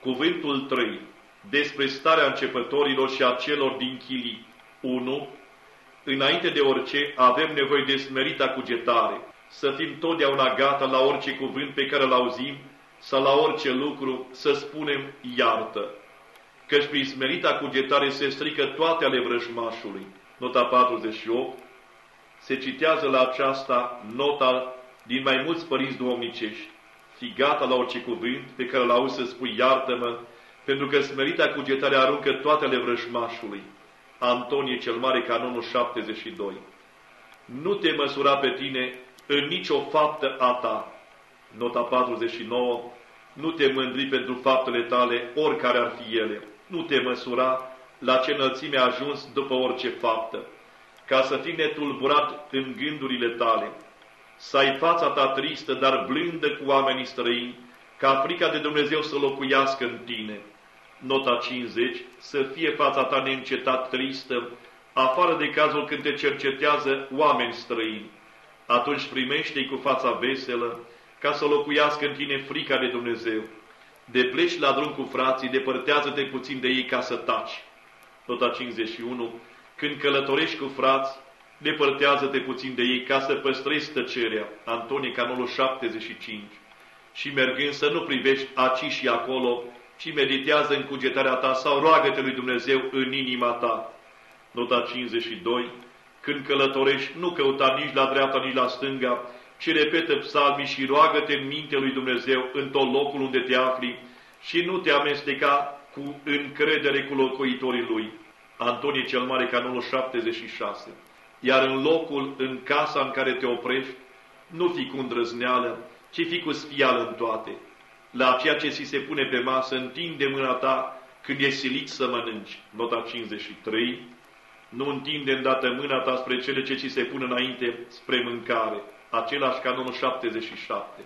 Cuvântul 3. Despre starea începătorilor și a celor din chilii. 1. Înainte de orice, avem nevoie de smerita cugetare, să fim totdeauna gata la orice cuvânt pe care îl auzim sau la orice lucru să spunem iartă. Căci prin smerita cugetare se strică toate ale vrăjmașului. Nota 48 se citează la aceasta nota din mai mulți părinți duomnicești. Fi gata la orice cuvânt pe care îl auzi să spui iartă-mă, pentru că smerita cugetare aruncă toate ale vrăjmașului. Antonie cel Mare, canonul 72. Nu te măsura pe tine în nicio faptă a ta. Nota 49. Nu te mândri pentru faptele tale, oricare ar fi ele. Nu te măsura la ce înălțime a ajuns după orice faptă, ca să fii netulburat în gândurile tale, să ai fața ta tristă, dar blândă cu oamenii străini, ca frica de Dumnezeu să locuiască în tine. Nota 50, să fie fața ta neîncetat tristă, afară de cazul când te cercetează oameni străini. Atunci primește-i cu fața veselă, ca să locuiască în tine frica de Dumnezeu. De pleci la drum cu frații, depărtează-te puțin de ei ca să taci. Nota 51, când călătorești cu frați, depărtează-te puțin de ei ca să păstrezi tăcerea. Antonie, canolul 75. Și mergând să nu privești aici și acolo, ci meditează în cugetarea ta sau roagă-te lui Dumnezeu în inima ta. Nota 52. Când călătorești, nu căuta nici la dreapta, nici la stânga, ci repetă psalmii și roagă-te în minte lui Dumnezeu în tot locul unde te afli și nu te amesteca cu încredere cu locuitorii lui. Antonie cel Mare, canonul 76. Iar în locul, în casa în care te oprești, nu fi cu îndrăzneală, ci fi cu sfială în toate. La ceea ce ți se pune pe masă, întinde mâna ta când e silit să mănânci. Nota 53. Nu întinde îndată mâna ta spre cele ce ți se pun înainte spre mâncare. Același canonul 77.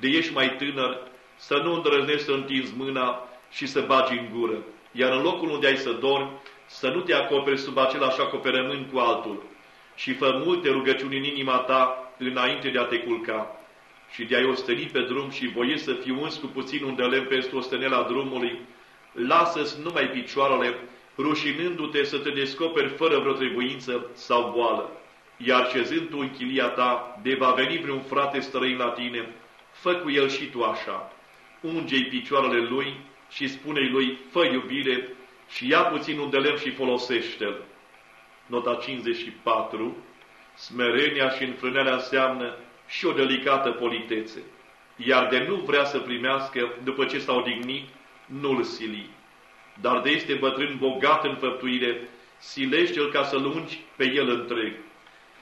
De ești mai tânăr, să nu îndrăznești să întinzi mâna și să bagi în gură. Iar în locul unde ai să dormi, să nu te acoperi sub același acoperământ cu altul și fă multe rugăciuni în inima ta înainte de a te culca și de a-i osteni pe drum și voie să fii uns cu puțin un de lemn pentru ostenela drumului, lasă-ți numai picioarele, rușinându-te să te descoperi fără vreo trebuință sau boală. Iar șezând tu în chilia ta, de va veni vreun frate străin la tine, fă cu el și tu așa. Unge-i picioarele lui și spune-i lui, fă iubire și ia puțin un de lemn și folosește-l. Nota 54. Smerenia și înfrânarea înseamnă și o delicată politețe. Iar de nu vrea să primească, după ce s-a odignit, nu-l sili. Dar de este bătrân bogat în făptuire, silește-l ca să lungi pe el întreg.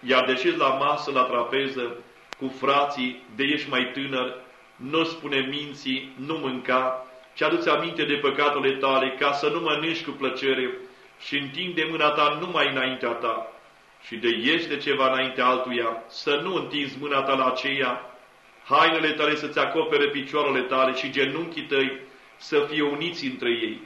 Iar de ce la masă, la trapeză, cu frații, de ești mai tânăr, nu spune minții, nu mânca, ci aduți aminte de păcatele tale, ca să nu mănânci cu plăcere și întinde mâna ta numai înaintea ta. Și de este ceva înaintea altuia, să nu întinzi mâna ta la aceea, hainele tale să-ți acopere picioarele tale și genunchii tăi să fie uniți între ei.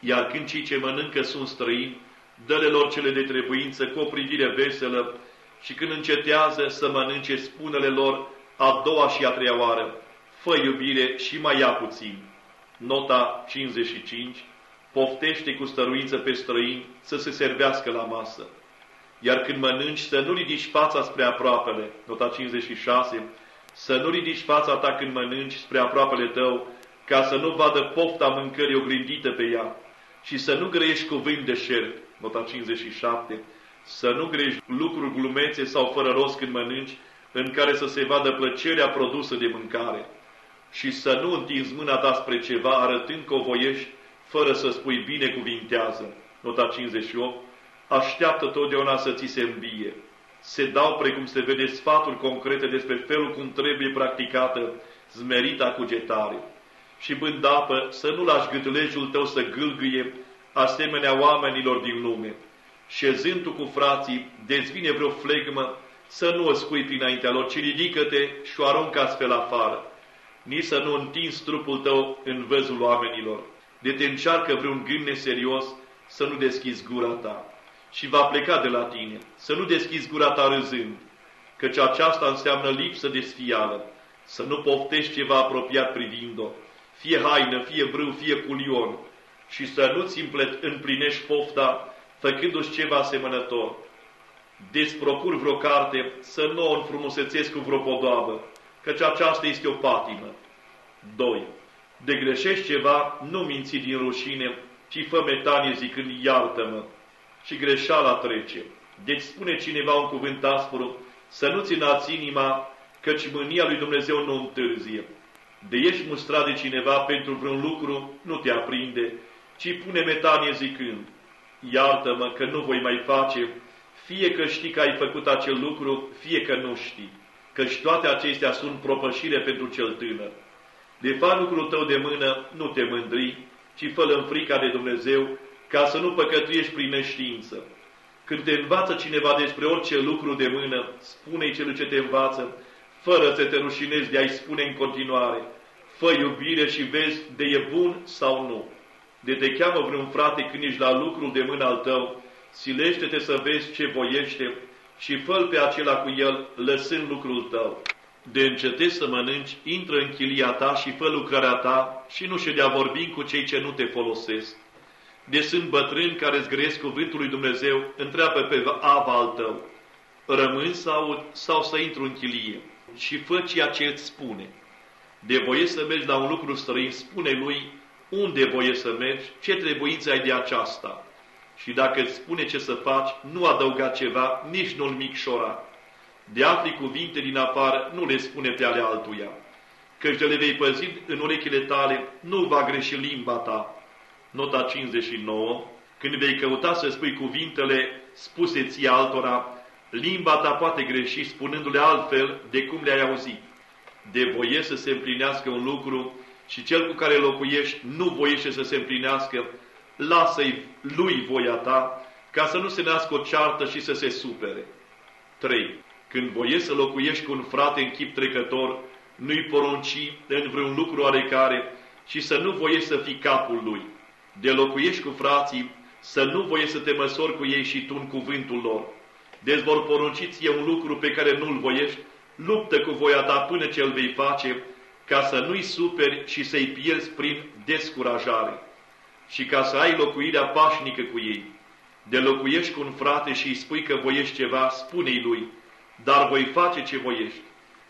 Iar când cei ce mănâncă sunt străini, dă-le lor cele de trebuință cu o privire veselă și când încetează să mănânce, spune-le lor a doua și a treia oară, fă iubire și mai ia puțin. Nota 55 poftește cu stăruință pe străini să se servească la masă. Iar când mănânci, să nu ridici fața spre aproapele. Nota 56. Să nu ridici fața ta când mănânci spre aproapele tău, ca să nu vadă pofta mâncării oglindită pe ea. Și să nu grăiești cuvânt de șerp. Nota 57. Să nu grești lucruri glumețe sau fără rost când mănânci, în care să se vadă plăcerea produsă de mâncare și să nu întinzi mâna ta spre ceva arătând că o voiești fără să spui binecuvintează. Nota 58. Așteaptă totdeauna să ți se învie. Se dau, precum se vede, sfaturi concrete despre felul cum trebuie practicată zmerita cugetare. Și bând apă, să nu lași gâtlejul tău să gâlgâie asemenea oamenilor din lume. Șezând tu cu frații, dezvine vreo flegmă, să nu o scuipi înaintea lor, ci ridică-te și o aruncă astfel afară nici să nu întinzi trupul tău în văzul oamenilor. De te încearcă vreun gând neserios să nu deschizi gura ta și va pleca de la tine, să nu deschizi gura ta râzând, căci aceasta înseamnă lipsă de sfială, să nu poftești ceva apropiat privind-o, fie haină, fie brâu, fie culion, și să nu-ți împlinești pofta făcându-și ceva asemănător. Desprocur vreo carte să nu o înfrumusețesc cu vreo podoabă, căci aceasta este o patimă. 2. De greșești ceva, nu minți din rușine, ci fă metanie zicând, iartă-mă. Și greșeala trece. Deci spune cineva un cuvânt aspru, să nu ținați inima, căci mânia lui Dumnezeu nu întârzie. De ești mustrat de cineva pentru vreun lucru, nu te aprinde, ci pune metanie zicând, iartă-mă că nu voi mai face, fie că știi că ai făcut acel lucru, fie că nu știi, căci toate acestea sunt propășire pentru cel tânăr. De fapt lucrul tău de mână nu te mândri, ci fă în frica de Dumnezeu, ca să nu păcătuiești prin neștiință. Când te învață cineva despre orice lucru de mână, spune-i celui ce te învață, fără să te rușinezi de a-i spune în continuare, fă iubire și vezi de e bun sau nu. De te cheamă vreun frate când ești la lucrul de mână al tău, silește-te să vezi ce voiește și fă pe acela cu el, lăsând lucrul tău. De încetezi să mănânci, intră în chilia ta și fă lucrarea ta și nu ședea vorbind cu cei ce nu te folosesc. De sunt bătrâni care îți grăiesc cuvântul lui Dumnezeu, întreabă pe ava al tău, rămân sau, sau să intru în chilie și fă ceea ce îți spune. De voie să mergi la un lucru străin, spune lui unde voie să mergi, ce trebuință ai de aceasta. Și dacă îți spune ce să faci, nu adăuga ceva, nici nu-l micșora. De afli cuvinte din afară, nu le spune pe ale altuia. Căci de le vei păzi în urechile tale, nu va greși limba ta. Nota 59. Când vei căuta să spui cuvintele spuse ție altora, limba ta poate greși spunându-le altfel de cum le-ai auzit. De voie să se împlinească un lucru și cel cu care locuiești nu voiește să se împlinească, lasă-i lui voia ta, ca să nu se nască o ceartă și să se supere. 3. Când voiești să locuiești cu un frate în chip trecător, nu-i porunci în vreun lucru oarecare și să nu voiești să fii capul lui. De locuiești cu frații, să nu voiești să te măsori cu ei și tu în cuvântul lor. Deci vor porunci ție un lucru pe care nu-l voiești, luptă cu voia ta până ce îl vei face, ca să nu-i superi și să-i pierzi prin descurajare și ca să ai locuirea pașnică cu ei. De locuiești cu un frate și îi spui că voiești ceva, spune-i lui, dar voi face ce voiești.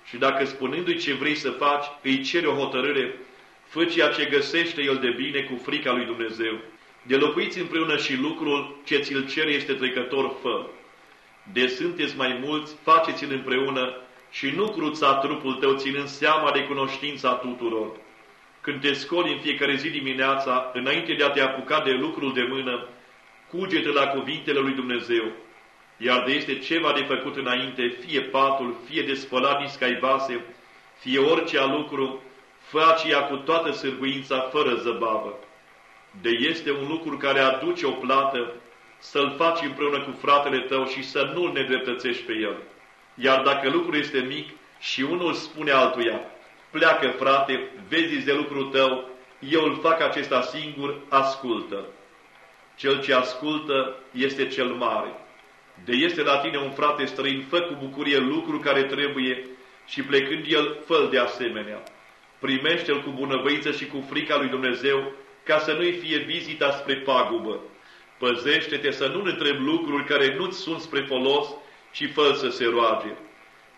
Și dacă spunându-i ce vrei să faci, îi cere o hotărâre, fă ceea ce găsește el de bine cu frica lui Dumnezeu. De locuiți împreună și lucrul ce ți-l cere este trecător, fă. De sunteți mai mulți, faceți-l împreună și nu cruța trupul tău ținând seama de cunoștința tuturor. Când te scoli în fiecare zi dimineața, înainte de a te apuca de lucrul de mână, cugete la cuvintele lui Dumnezeu. Iar de este ceva de făcut înainte, fie patul, fie de spălat niscai vase, fie orice lucru, fă aceea cu toată sârguința, fără zăbavă. De este un lucru care aduce o plată, să-l faci împreună cu fratele tău și să nu-l nedreptățești pe el. Iar dacă lucrul este mic și unul spune altuia, pleacă frate, vezi de lucrul tău, eu îl fac acesta singur, ascultă. Cel ce ascultă este cel mare. De este la tine un frate străin, fă cu bucurie lucru care trebuie și plecând el, fă de asemenea. Primește-l cu bunăvăiță și cu frica lui Dumnezeu, ca să nu-i fie vizita spre pagubă. Păzește-te să nu întrebi lucruri care nu-ți sunt spre folos, și fă să se roage.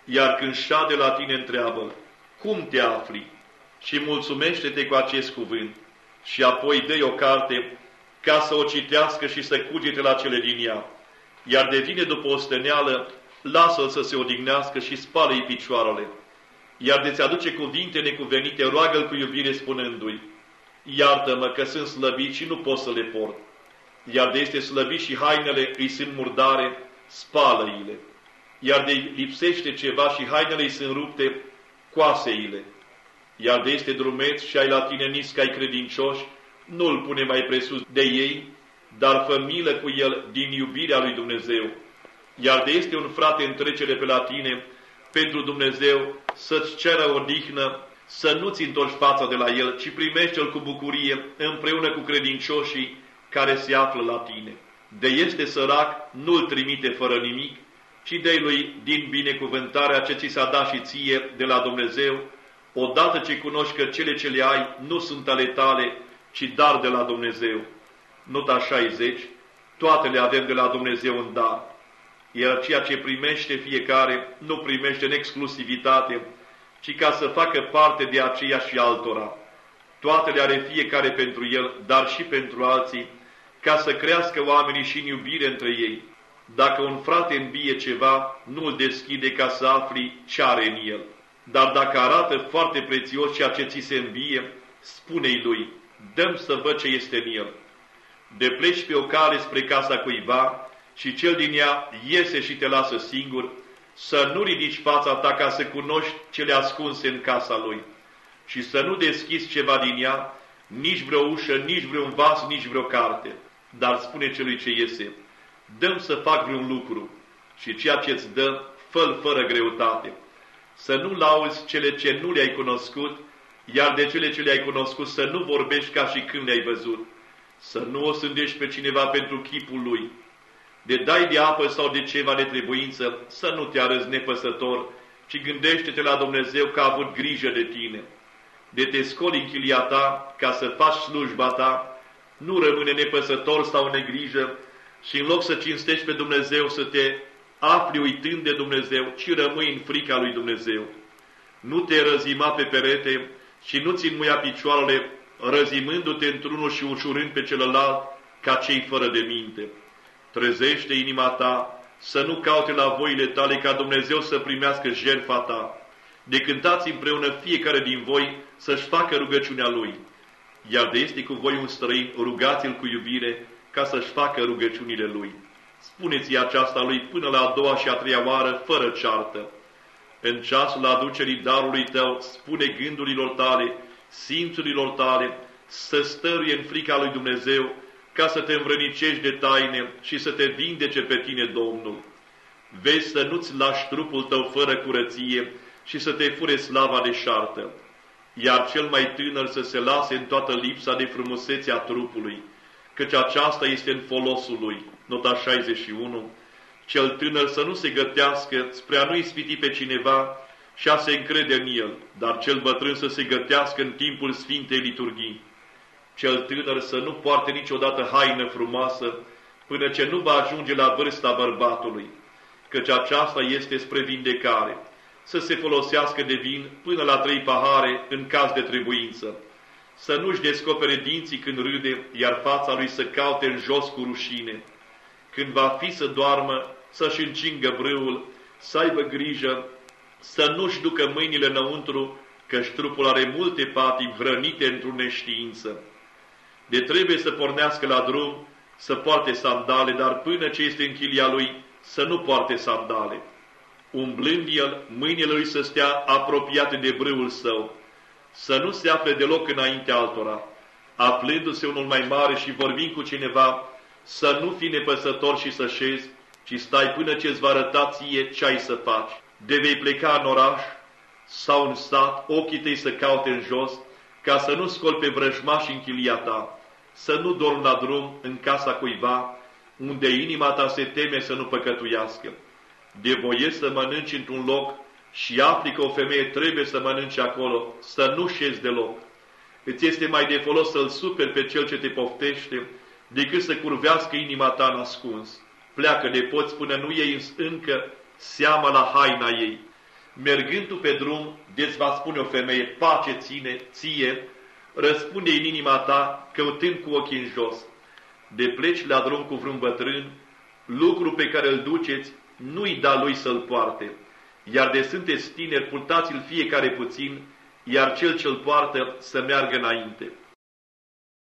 Iar când șade la tine întreabă, cum te afli? Și mulțumește-te cu acest cuvânt. Și apoi dă o carte ca să o citească și să cugete la cele din ea. Iar de vine după o stăneală, lasă-l să se odihnească și spală-i picioarele. Iar de-ți aduce cuvinte necuvenite, roagă-l cu iubire spunându-i, Iartă-mă că sunt slăbit și nu pot să le port. Iar de este slăbit și hainele îi sunt murdare, spală-ile iar de lipsește ceva și hainele îi sunt rupte, coase-ile. Iar de este drumeț și ai la tine niscă ai credincioși, nu-l pune mai presus de ei, dar fă milă cu el din iubirea lui Dumnezeu. Iar de este un frate în trecere pe la tine, pentru Dumnezeu, să-ți ceră odihnă, să nu-ți întorci fața de la el, ci primește-l cu bucurie împreună cu credincioșii care se află la tine. De este sărac, nu-l trimite fără nimic, ci de lui din binecuvântarea ce ți s-a dat și ție de la Dumnezeu, odată ce cunoști că cele ce le ai nu sunt ale tale, ci dar de la Dumnezeu. Nota 60, toate le avem de la Dumnezeu în dar. Iar ceea ce primește fiecare, nu primește în exclusivitate, ci ca să facă parte de aceea și altora. Toate le are fiecare pentru el, dar și pentru alții, ca să crească oamenii și în iubire între ei. Dacă un frate îmbie ceva, nu îl deschide ca să afli ce are în el. Dar dacă arată foarte prețios ceea ce ți se învie, spune-i lui, dăm să văd ce este în el. De pleci pe o cale spre casa cuiva și cel din ea iese și te lasă singur, să nu ridici fața ta ca să cunoști cele ascunse în casa lui și să nu deschizi ceva din ea, nici vreo ușă, nici vreun vas, nici vreo carte, dar spune celui ce iese, dăm să fac vreun lucru și ceea ce îți dă, fă fără greutate. Să nu lauzi cele ce nu le-ai cunoscut, iar de cele ce le-ai cunoscut să nu vorbești ca și când le-ai văzut. Să nu o sândești pe cineva pentru chipul lui. De dai de apă sau de ceva de trebuință, să nu te arăți nepăsător, ci gândește-te la Dumnezeu că a avut grijă de tine. De te scoli în chilia ta ca să faci slujba ta, nu rămâne nepăsător sau negrijă, și în loc să cinstești pe Dumnezeu, să te afli uitând de Dumnezeu, ci rămâi în frica lui Dumnezeu. Nu te răzima pe perete și nu ți muia picioarele, răzimându-te într-unul și ușurând pe celălalt, ca cei fără de minte. Trezește inima ta, să nu caute la voile tale ca Dumnezeu să primească jertfa ta. De cântați împreună fiecare din voi să-și facă rugăciunea lui. Iar de este cu voi un străin, rugați-l cu iubire, ca să-și facă rugăciunile lui. Spuneți-i aceasta lui până la a doua și a treia oară, fără ceartă. În ceasul aducerii darului tău, spune gândurilor tale, simțurilor tale, să stăruie în frica lui Dumnezeu, ca să te învrănicești de taine și să te vindece pe tine Domnul. Vezi să nu-ți lași trupul tău fără curăție și să te fure slava de șartă, iar cel mai tânăr să se lase în toată lipsa de frumusețe a trupului, căci aceasta este în folosul lui. Nota 61. Cel tânăr să nu se gătească spre a nu ispiti pe cineva și a se încrede în el, dar cel bătrân să se gătească în timpul Sfintei Liturghii. Cel tânăr să nu poarte niciodată haină frumoasă până ce nu va ajunge la vârsta bărbatului, căci aceasta este spre vindecare, să se folosească de vin până la trei pahare în caz de trebuință să nu-și descopere dinții când râde, iar fața lui să caute în jos cu rușine. Când va fi să doarmă, să-și încingă brâul, să aibă grijă, să nu-și ducă mâinile înăuntru, căci trupul are multe patii vrănite într-o neștiință. De trebuie să pornească la drum, să poarte sandale, dar până ce este în chilia lui, să nu poarte sandale. Umblând el, mâinile lui să stea apropiate de brâul său, să nu se afle deloc înainte altora, aflându-se unul mai mare și vorbind cu cineva, să nu fii nepăsător și să șezi, ci stai până ce îți va arăta ție ce ai să faci. De vei pleca în oraș sau în sat, ochii tăi să caute în jos, ca să nu scol pe vrăjmași în chilia ta, să nu dormi la drum în casa cuiva, unde inima ta se teme să nu păcătuiască. De voie să mănânci într-un loc și afli că o femeie trebuie să mănânce acolo, să nu șezi deloc. Îți este mai de folos să-l superi pe cel ce te poftește, decât să curvească inima ta în ascuns. Pleacă de poți până nu iei încă seama la haina ei. Mergând tu pe drum, de va spune o femeie, pace ține, ție, răspunde în inima ta, căutând cu ochii în jos. De pleci la drum cu vreun bătrân, lucru pe care îl duceți, nu-i da lui să-l poarte iar de sunteți tineri, purtați-l fiecare puțin, iar cel ce-l poartă să meargă înainte.